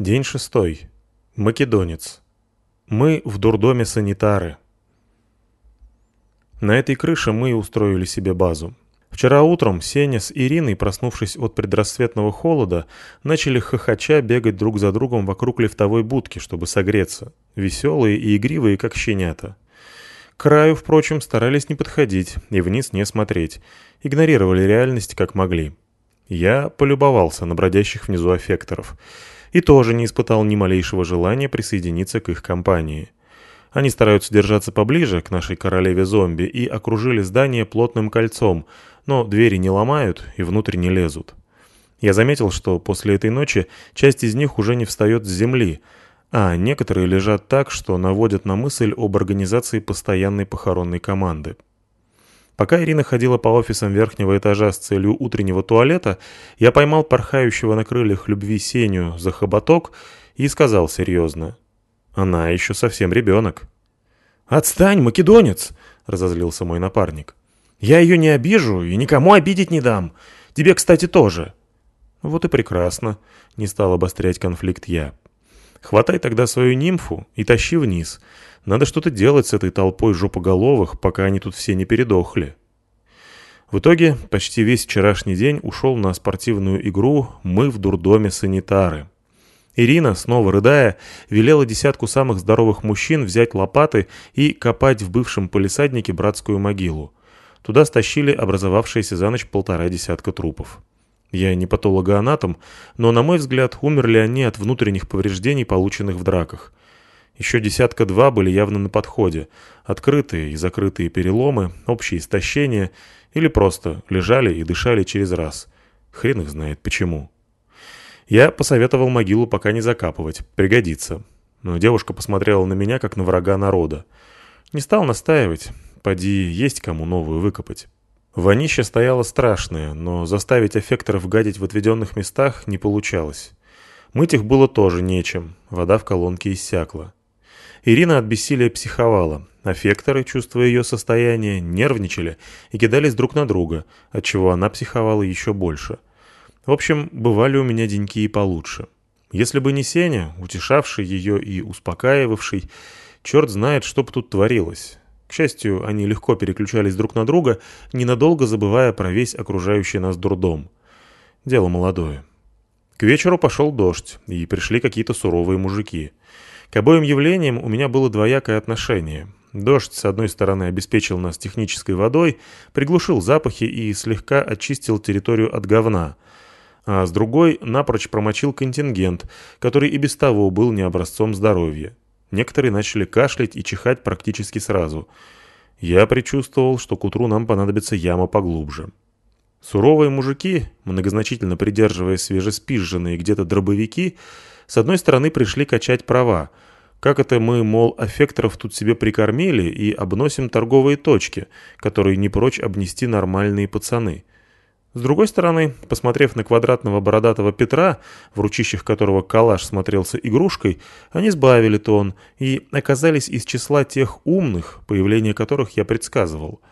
День шестой. Македонец. Мы в дурдоме санитары. На этой крыше мы устроили себе базу. Вчера утром Сеня с Ириной, проснувшись от предрассветного холода, начали хохоча бегать друг за другом вокруг лифтовой будки, чтобы согреться. Веселые и игривые, как щенята. К краю, впрочем, старались не подходить и вниз не смотреть. Игнорировали реальность как могли. Я полюбовался на бродящих внизу аффекторов и тоже не испытал ни малейшего желания присоединиться к их компании. Они стараются держаться поближе к нашей королеве зомби и окружили здание плотным кольцом, но двери не ломают и внутрь не лезут. Я заметил, что после этой ночи часть из них уже не встает с земли, а некоторые лежат так, что наводят на мысль об организации постоянной похоронной команды. Пока Ирина ходила по офисам верхнего этажа с целью утреннего туалета, я поймал порхающего на крыльях любви Сеню за хоботок и сказал серьезно. «Она еще совсем ребенок». «Отстань, македонец!» — разозлился мой напарник. «Я ее не обижу и никому обидеть не дам. Тебе, кстати, тоже». «Вот и прекрасно», — не стал обострять конфликт я. «Хватай тогда свою нимфу и тащи вниз. Надо что-то делать с этой толпой жопоголовых, пока они тут все не передохли. В итоге почти весь вчерашний день ушел на спортивную игру «Мы в дурдоме санитары». Ирина, снова рыдая, велела десятку самых здоровых мужчин взять лопаты и копать в бывшем полисаднике братскую могилу. Туда стащили образовавшиеся за ночь полтора десятка трупов. Я не патологоанатом, но, на мой взгляд, умерли они от внутренних повреждений, полученных в драках. Еще десятка-два были явно на подходе. Открытые и закрытые переломы, общее истощение или просто лежали и дышали через раз. Хрен их знает почему. Я посоветовал могилу пока не закапывать, пригодится. Но девушка посмотрела на меня, как на врага народа. Не стал настаивать, поди есть кому новую выкопать. Вонище стояло страшное, но заставить эффекторов гадить в отведенных местах не получалось. Мыть их было тоже нечем, вода в колонке иссякла. Ирина от бессилия психовала. Аффекторы, чувствуя ее состояние, нервничали и кидались друг на друга, отчего она психовала еще больше. В общем, бывали у меня деньки и получше. Если бы не Сеня, утешавший ее и успокаивавший, черт знает, что бы тут творилось. К счастью, они легко переключались друг на друга, ненадолго забывая про весь окружающий нас дурдом. Дело молодое. К вечеру пошел дождь, и пришли какие-то суровые мужики. К обоим явлениям у меня было двоякое отношение. Дождь, с одной стороны, обеспечил нас технической водой, приглушил запахи и слегка очистил территорию от говна, а с другой напрочь промочил контингент, который и без того был не образцом здоровья. Некоторые начали кашлять и чихать практически сразу. Я предчувствовал, что к утру нам понадобится яма поглубже. Суровые мужики, многозначительно придерживая свежеспизженные где-то дробовики, с одной стороны пришли качать права. Как это мы, мол, аффекторов тут себе прикормили и обносим торговые точки, которые не прочь обнести нормальные пацаны. С другой стороны, посмотрев на квадратного бородатого Петра, в ручищах которого калаш смотрелся игрушкой, они сбавили тон и оказались из числа тех умных, появление которых я предсказывал –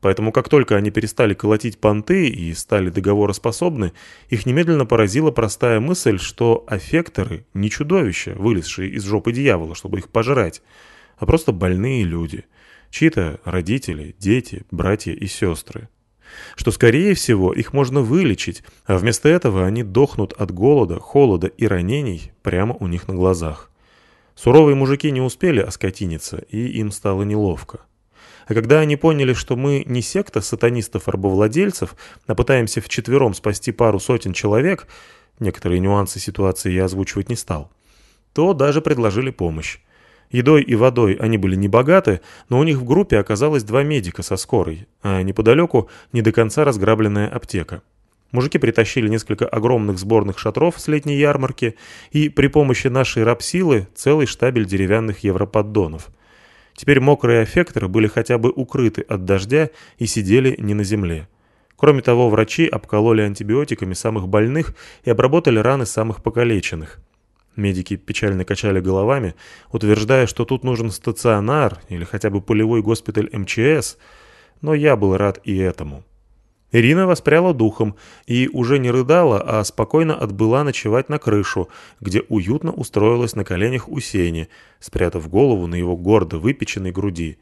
Поэтому как только они перестали колотить понты и стали договороспособны, их немедленно поразила простая мысль, что аффекторы не чудовища, вылезшие из жопы дьявола, чтобы их пожрать, а просто больные люди, чьи-то родители, дети, братья и сестры. Что, скорее всего, их можно вылечить, а вместо этого они дохнут от голода, холода и ранений прямо у них на глазах. Суровые мужики не успели оскотиниться, и им стало неловко. А когда они поняли, что мы не секта сатанистов-рабовладельцев, а пытаемся вчетвером спасти пару сотен человек, некоторые нюансы ситуации я озвучивать не стал, то даже предложили помощь. Едой и водой они были не богаты, но у них в группе оказалось два медика со скорой, а неподалеку не до конца разграбленная аптека. Мужики притащили несколько огромных сборных шатров с летней ярмарки и при помощи нашей рабсилы целый штабель деревянных европоддонов – Теперь мокрые аффекторы были хотя бы укрыты от дождя и сидели не на земле. Кроме того, врачи обкололи антибиотиками самых больных и обработали раны самых покалеченных. Медики печально качали головами, утверждая, что тут нужен стационар или хотя бы полевой госпиталь МЧС, но я был рад и этому. Ирина воспряла духом и уже не рыдала, а спокойно отбыла ночевать на крышу, где уютно устроилась на коленях у Сени, спрятав голову на его гордо выпеченной груди.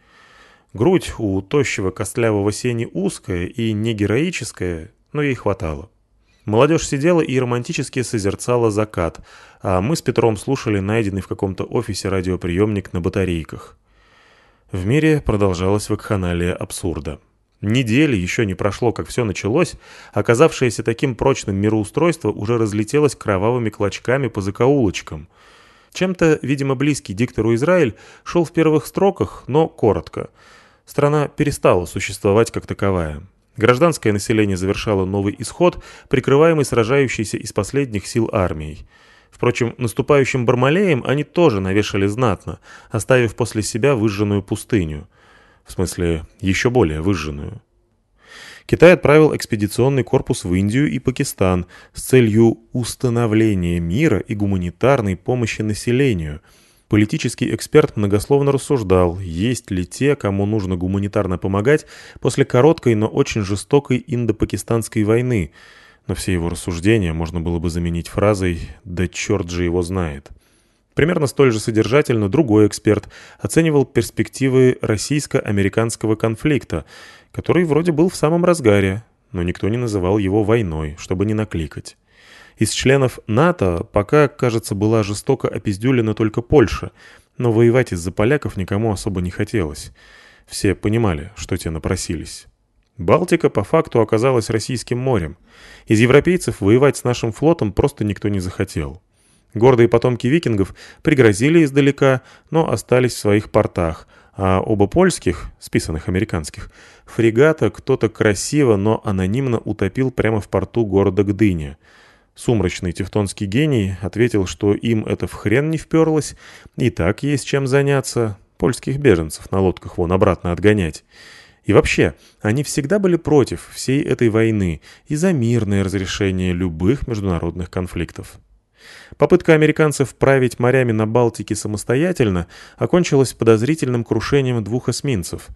Грудь у тощего костлявого Сени узкая и не героическая, но ей хватало. Молодежь сидела и романтически созерцала закат, а мы с Петром слушали найденный в каком-то офисе радиоприемник на батарейках. В мире продолжалась вакханалия абсурда. Недели еще не прошло, как все началось, оказавшееся таким прочным мироустройство уже разлетелось кровавыми клочками по закоулочкам. Чем-то, видимо, близкий диктору Израиль шел в первых строках, но коротко. Страна перестала существовать как таковая. Гражданское население завершало новый исход, прикрываемый сражающейся из последних сил армией. Впрочем, наступающим Бармалеем они тоже навешали знатно, оставив после себя выжженную пустыню – в смысле, еще более выжженную. Китай отправил экспедиционный корпус в Индию и Пакистан с целью установления мира и гуманитарной помощи населению. Политический эксперт многословно рассуждал, есть ли те, кому нужно гуманитарно помогать после короткой, но очень жестокой индо-пакистанской войны, но все его рассуждения можно было бы заменить фразой «да черт же его знает». Примерно столь же содержательно другой эксперт оценивал перспективы российско-американского конфликта, который вроде был в самом разгаре, но никто не называл его войной, чтобы не накликать. Из членов НАТО пока, кажется, была жестоко опиздюлена только Польша, но воевать из-за поляков никому особо не хотелось. Все понимали, что те напросились. Балтика по факту оказалась российским морем. Из европейцев воевать с нашим флотом просто никто не захотел. Гордые потомки викингов пригрозили издалека, но остались в своих портах, а оба польских, списанных американских, фрегата кто-то красиво, но анонимно утопил прямо в порту города Гдыня. Сумрачный тевтонский гений ответил, что им это в хрен не вперлось, и так есть чем заняться, польских беженцев на лодках вон обратно отгонять. И вообще, они всегда были против всей этой войны и за мирное разрешение любых международных конфликтов. Попытка американцев править морями на Балтике самостоятельно окончилась подозрительным крушением двух эсминцев.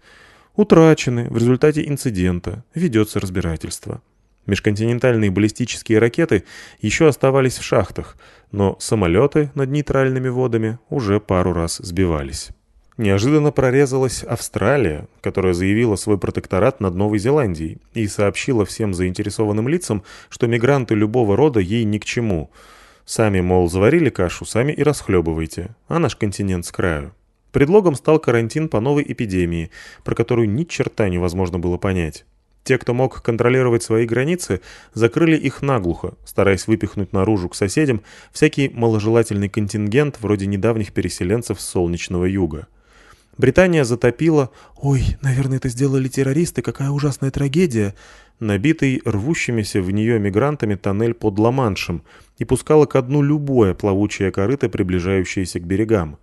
Утрачены в результате инцидента, ведется разбирательство. Межконтинентальные баллистические ракеты еще оставались в шахтах, но самолеты над нейтральными водами уже пару раз сбивались. Неожиданно прорезалась Австралия, которая заявила свой протекторат над Новой Зеландией и сообщила всем заинтересованным лицам, что мигранты любого рода ей ни к чему – Сами, мол, заварили кашу, сами и расхлебывайте, а наш континент с краю. Предлогом стал карантин по новой эпидемии, про которую ни черта невозможно было понять. Те, кто мог контролировать свои границы, закрыли их наглухо, стараясь выпихнуть наружу к соседям всякий маложелательный контингент вроде недавних переселенцев с солнечного юга. Британия затопила. «Ой, наверное, это сделали террористы, какая ужасная трагедия», набитый рвущимися в нее мигрантами тоннель под Ла-Маншем и пускала ко дну любое плавучее корыто, приближающееся к берегам.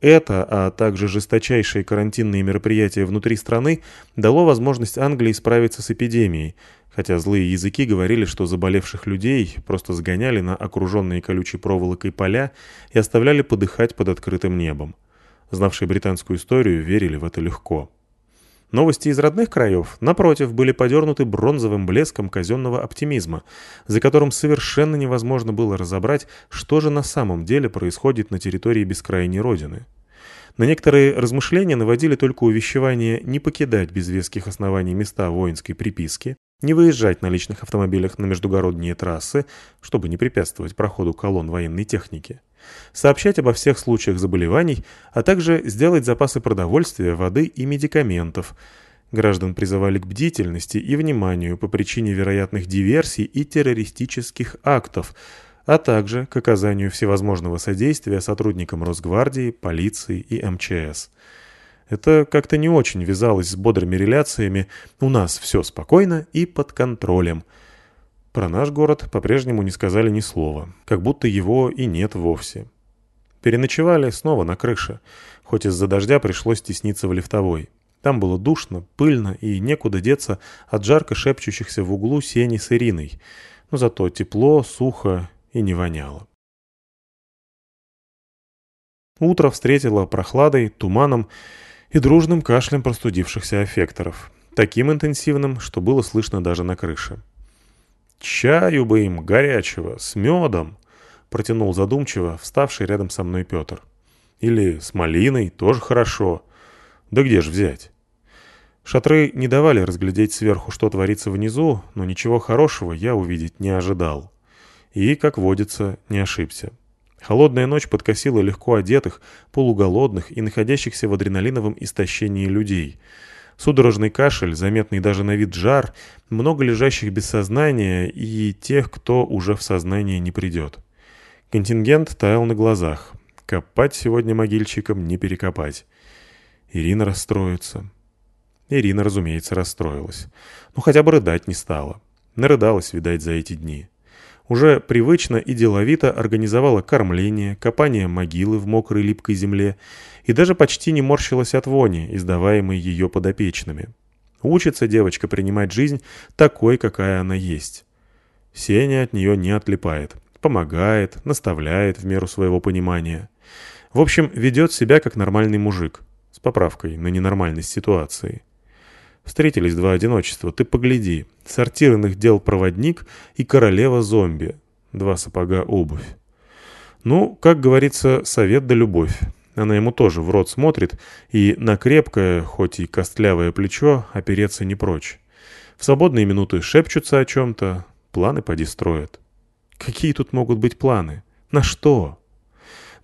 Это, а также жесточайшие карантинные мероприятия внутри страны, дало возможность Англии справиться с эпидемией, хотя злые языки говорили, что заболевших людей просто сгоняли на окруженные колючей проволокой поля и оставляли подыхать под открытым небом знавшие британскую историю, верили в это легко. Новости из родных краев, напротив, были подернуты бронзовым блеском казенного оптимизма, за которым совершенно невозможно было разобрать, что же на самом деле происходит на территории бескрайней родины. На некоторые размышления наводили только увещевание не покидать без веских оснований места воинской приписки, не выезжать на личных автомобилях на междугородние трассы, чтобы не препятствовать проходу колонн военной техники, сообщать обо всех случаях заболеваний, а также сделать запасы продовольствия, воды и медикаментов. Граждан призывали к бдительности и вниманию по причине вероятных диверсий и террористических актов, а также к оказанию всевозможного содействия сотрудникам Росгвардии, полиции и МЧС. Это как-то не очень вязалось с бодрыми реляциями «у нас все спокойно и под контролем». Про наш город по-прежнему не сказали ни слова, как будто его и нет вовсе. Переночевали снова на крыше, хоть из-за дождя пришлось тесниться в лифтовой. Там было душно, пыльно и некуда деться от жарко шепчущихся в углу сени с Ириной, но зато тепло, сухо и не воняло. Утро встретило прохладой, туманом и дружным кашлем простудившихся аффекторов. Таким интенсивным, что было слышно даже на крыше. «Чаю бы им, горячего, с медом!» — протянул задумчиво вставший рядом со мной Петр. «Или с малиной, тоже хорошо. Да где же взять?» Шатры не давали разглядеть сверху, что творится внизу, но ничего хорошего я увидеть не ожидал. И, как водится, не ошибся. Холодная ночь подкосила легко одетых, полуголодных и находящихся в адреналиновом истощении людей. Судорожный кашель, заметный даже на вид жар, много лежащих без сознания и тех, кто уже в сознание не придет. Контингент таял на глазах. Копать сегодня могильщикам не перекопать. Ирина расстроится. Ирина, разумеется, расстроилась. Но хотя бы рыдать не стала. Нарыдалась, видать, за эти дни. Уже привычно и деловито организовала кормление, копание могилы в мокрой липкой земле и даже почти не морщилась от вони, издаваемой ее подопечными. Учится девочка принимать жизнь такой, какая она есть. Сеня от нее не отлипает, помогает, наставляет в меру своего понимания. В общем, ведет себя как нормальный мужик, с поправкой на ненормальность ситуации. Встретились два одиночества, ты погляди. Сортирных дел проводник и королева-зомби. Два сапога обувь. Ну, как говорится, совет да любовь. Она ему тоже в рот смотрит, и на крепкое, хоть и костлявое плечо, опереться не прочь. В свободные минуты шепчутся о чем-то, планы поди строят. Какие тут могут быть планы? На что?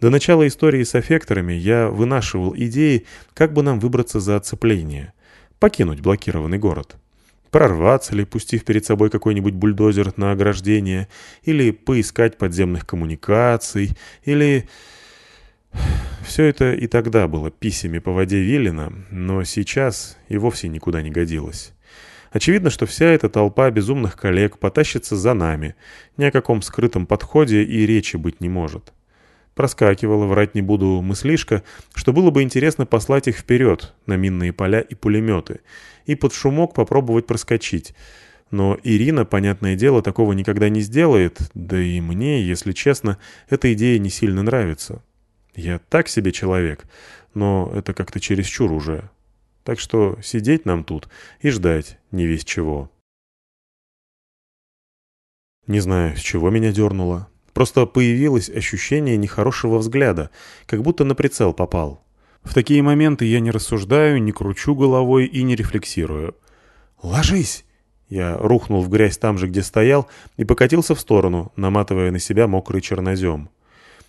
До начала истории с аффекторами я вынашивал идеи, как бы нам выбраться за оцепление — покинуть блокированный город. Прорваться ли, пустив перед собой какой-нибудь бульдозер на ограждение, или поискать подземных коммуникаций, или... Все это и тогда было писями по воде Виллина, но сейчас и вовсе никуда не годилось. Очевидно, что вся эта толпа безумных коллег потащится за нами, ни о каком скрытом подходе и речи быть не может. Проскакивала, врать не буду, мыслишка, что было бы интересно послать их вперед, на минные поля и пулеметы, и под шумок попробовать проскочить. Но Ирина, понятное дело, такого никогда не сделает, да и мне, если честно, эта идея не сильно нравится. Я так себе человек, но это как-то чересчур уже. Так что сидеть нам тут и ждать не весь чего. Не знаю, с чего меня дернуло. Просто появилось ощущение нехорошего взгляда, как будто на прицел попал. В такие моменты я не рассуждаю, не кручу головой и не рефлексирую. «Ложись!» Я рухнул в грязь там же, где стоял, и покатился в сторону, наматывая на себя мокрый чернозем.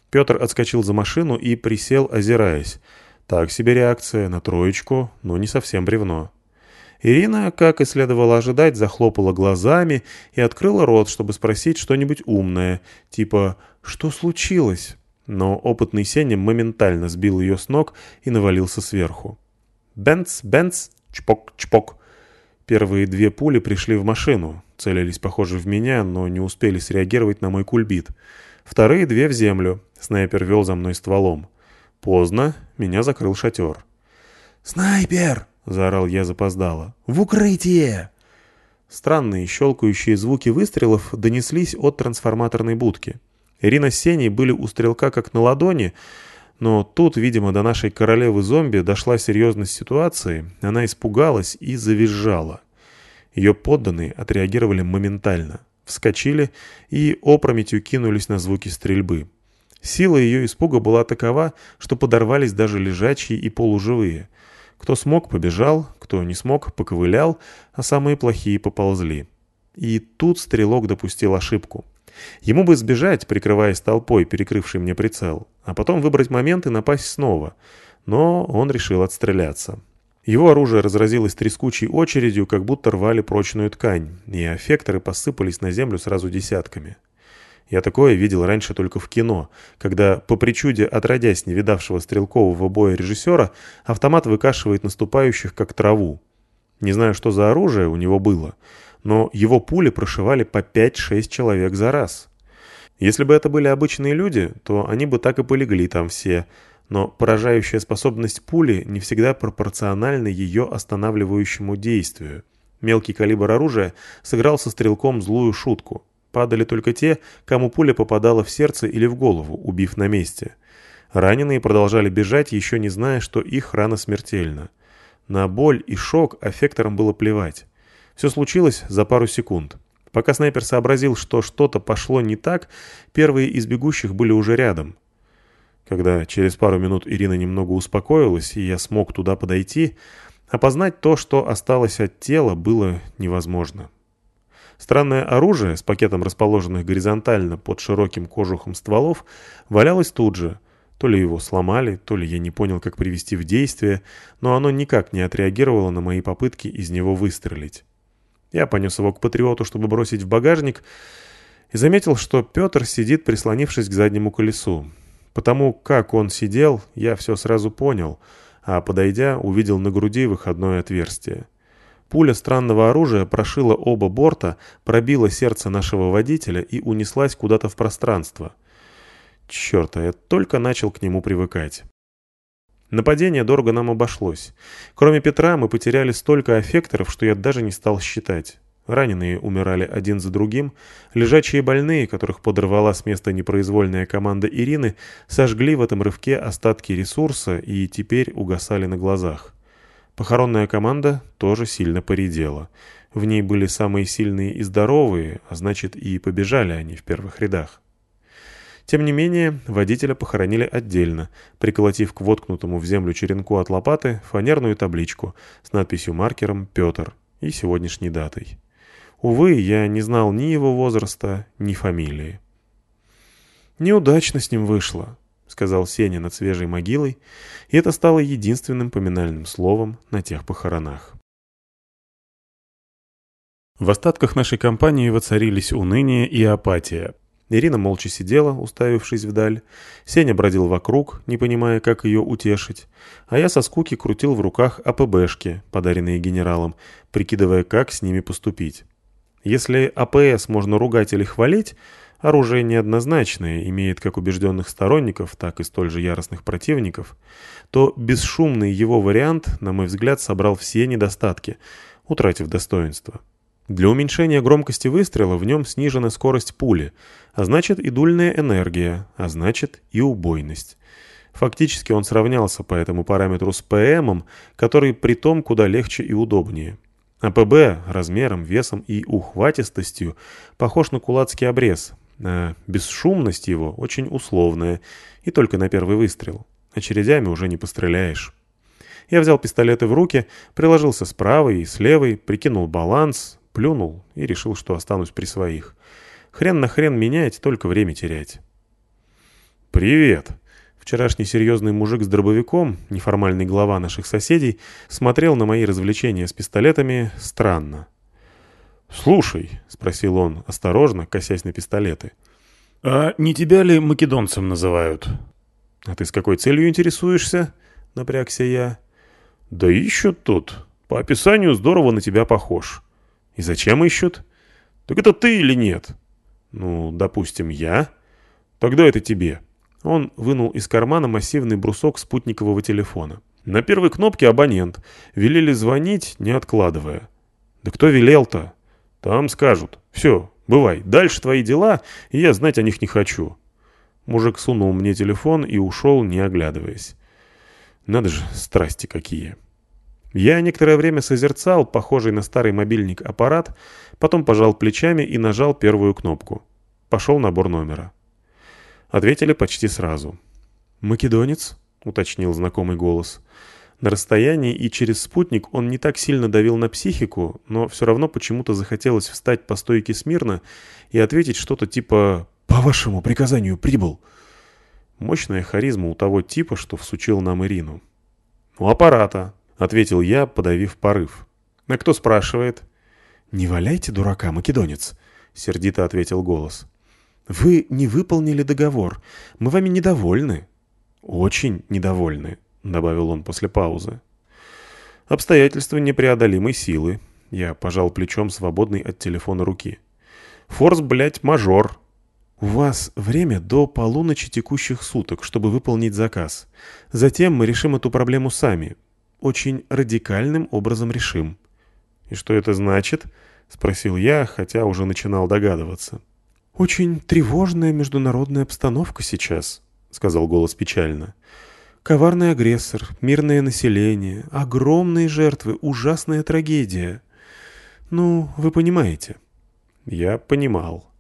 Петр отскочил за машину и присел, озираясь. Так себе реакция на троечку, но не совсем бревно. Ирина, как и следовало ожидать, захлопала глазами и открыла рот, чтобы спросить что-нибудь умное, типа «Что случилось?». Но опытный Сеня моментально сбил ее с ног и навалился сверху. «Бенц, бенц, чпок, чпок». Первые две пули пришли в машину, целились, похоже, в меня, но не успели среагировать на мой кульбит. Вторые две в землю, снайпер вел за мной стволом. Поздно, меня закрыл шатер. «Снайпер!» — заорал я запоздало. «В укрытие!» Странные щелкающие звуки выстрелов донеслись от трансформаторной будки. Ирина с Сеней были у стрелка как на ладони, но тут, видимо, до нашей королевы-зомби дошла серьезность ситуации, она испугалась и завизжала. Ее подданные отреагировали моментально, вскочили и опрометью кинулись на звуки стрельбы. Сила ее испуга была такова, что подорвались даже лежачие и полуживые. Кто смог, побежал, кто не смог, поковылял, а самые плохие поползли. И тут стрелок допустил ошибку. Ему бы сбежать, прикрываясь толпой, перекрывшей мне прицел, а потом выбрать момент и напасть снова. Но он решил отстреляться. Его оружие разразилось трескучей очередью, как будто рвали прочную ткань, и аффекторы посыпались на землю сразу десятками. Я такое видел раньше только в кино, когда, по причуде отродясь не видавшего стрелкового боя режиссера, автомат выкашивает наступающих как траву. Не знаю, что за оружие у него было, но его пули прошивали по 5-6 человек за раз. Если бы это были обычные люди, то они бы так и полегли там все, но поражающая способность пули не всегда пропорциональна ее останавливающему действию. Мелкий калибр оружия сыграл со стрелком злую шутку – Падали только те, кому пуля попадала в сердце или в голову, убив на месте. Раненые продолжали бежать, еще не зная, что их рана смертельна. На боль и шок аффекторам было плевать. Все случилось за пару секунд. Пока снайпер сообразил, что что-то пошло не так, первые из бегущих были уже рядом. Когда через пару минут Ирина немного успокоилась, и я смог туда подойти, опознать то, что осталось от тела, было невозможно. Странное оружие с пакетом расположенных горизонтально под широким кожухом стволов валялось тут же. То ли его сломали, то ли я не понял, как привести в действие, но оно никак не отреагировало на мои попытки из него выстрелить. Я понес его к патриоту, чтобы бросить в багажник, и заметил, что Петр сидит, прислонившись к заднему колесу. Потому как он сидел, я все сразу понял, а, подойдя, увидел на груди выходное отверстие. Пуля странного оружия прошила оба борта, пробила сердце нашего водителя и унеслась куда-то в пространство. Черт, а я только начал к нему привыкать. Нападение дорого нам обошлось. Кроме Петра мы потеряли столько аффекторов, что я даже не стал считать. Раненые умирали один за другим, лежачие больные, которых подорвала с места непроизвольная команда Ирины, сожгли в этом рывке остатки ресурса и теперь угасали на глазах. Похоронная команда тоже сильно поредела. В ней были самые сильные и здоровые, а значит и побежали они в первых рядах. Тем не менее, водителя похоронили отдельно, приколотив к воткнутому в землю черенку от лопаты фанерную табличку с надписью маркером «Петр» и сегодняшней датой. Увы, я не знал ни его возраста, ни фамилии. «Неудачно с ним вышло», — сказал Сеня над свежей могилой, и это стало единственным поминальным словом на тех похоронах. В остатках нашей компании воцарились уныние и апатия. Ирина молча сидела, уставившись вдаль. Сеня бродил вокруг, не понимая, как ее утешить. А я со скуки крутил в руках АПБшки, подаренные генералом, прикидывая, как с ними поступить. Если АПС можно ругать или хвалить, Оружие неоднозначное, имеет как убежденных сторонников, так и столь же яростных противников, то бесшумный его вариант, на мой взгляд, собрал все недостатки, утратив достоинство. Для уменьшения громкости выстрела в нем снижена скорость пули, а значит и дульная энергия, а значит и убойность. Фактически он сравнялся по этому параметру с ПМом, который при том куда легче и удобнее. АПБ размером, весом и ухватистостью похож на кулацкий обрез, а бесшумность его очень условная и только на первый выстрел. Очередями уже не постреляешь. Я взял пистолеты в руки, приложился с правой и с левой, прикинул баланс, плюнул и решил, что останусь при своих. Хрен на хрен менять, только время терять. «Привет!» Вчерашний серьезный мужик с дробовиком, неформальный глава наших соседей, смотрел на мои развлечения с пистолетами странно. «Слушай», — спросил он, осторожно, косясь на пистолеты. «А не тебя ли македонцем называют?» «А ты с какой целью интересуешься?» — напрягся я. «Да ищут тут. По описанию здорово на тебя похож». «И зачем ищут?» «Так это ты или нет?» «Ну, допустим, я». «Тогда это тебе». Он вынул из кармана массивный брусок спутникового телефона. На первой кнопке абонент. Велели звонить, не откладывая. «Да кто велел-то?» Там скажут. Все, бывай, дальше твои дела, и я знать о них не хочу. Мужик сунул мне телефон и ушел, не оглядываясь. Надо же, страсти какие. Я некоторое время созерцал похожий на старый мобильник аппарат, потом пожал плечами и нажал первую кнопку. Пошел набор номера. Ответили почти сразу. «Македонец?» — уточнил знакомый голос. На расстоянии и через спутник он не так сильно давил на психику, но все равно почему-то захотелось встать по стойке смирно и ответить что-то типа «По вашему приказанию прибыл». Мощная харизма у того типа, что всучил нам Ирину. «У аппарата», — ответил я, подавив порыв. «А кто спрашивает?» «Не валяйте дурака, македонец», — сердито ответил голос. «Вы не выполнили договор. Мы вами недовольны». «Очень недовольны», добавил он после паузы. Обстоятельства непреодолимой силы. Я пожал плечом свободной от телефона руки. Форс, блядь, мажор. У вас время до полуночи текущих суток, чтобы выполнить заказ. Затем мы решим эту проблему сами. Очень радикальным образом решим. И что это значит? Спросил я, хотя уже начинал догадываться. Очень тревожная международная обстановка сейчас, сказал голос печально. Коварный агрессор, мирное население, огромные жертвы, ужасная трагедия. Ну, вы понимаете. Я понимал.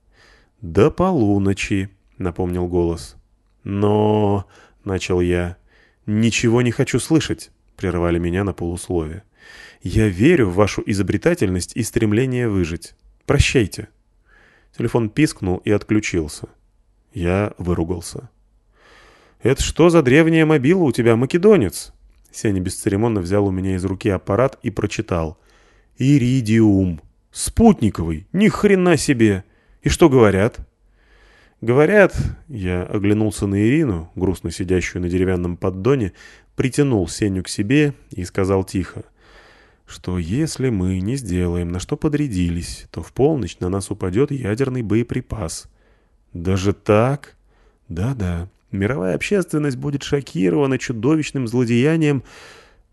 «До полуночи», — напомнил голос. «Но...» — начал я. «Ничего не хочу слышать», — прервали меня на полуслове. «Я верю в вашу изобретательность и стремление выжить. Прощайте». Телефон пискнул и отключился. Я выругался. «Это что за древняя мобила у тебя, македонец?» Сеня бесцеремонно взял у меня из руки аппарат и прочитал. «Иридиум. Спутниковый. Ни хрена себе. И что говорят?» «Говорят...» Я оглянулся на Ирину, грустно сидящую на деревянном поддоне, притянул Сеню к себе и сказал тихо, что если мы не сделаем, на что подрядились, то в полночь на нас упадет ядерный боеприпас. Даже так? Да-да. Мировая общественность будет шокирована чудовищным злодеянием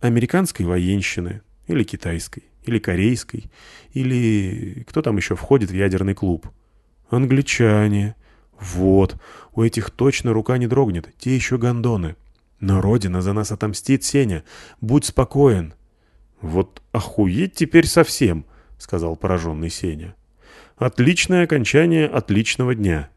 американской военщины, или китайской, или корейской, или кто там еще входит в ядерный клуб? Англичане. Вот, у этих точно рука не дрогнет, те еще гондоны. Но Родина за нас отомстит, Сеня. Будь спокоен. Вот охуеть теперь совсем, сказал пораженный Сеня. Отличное окончание отличного дня.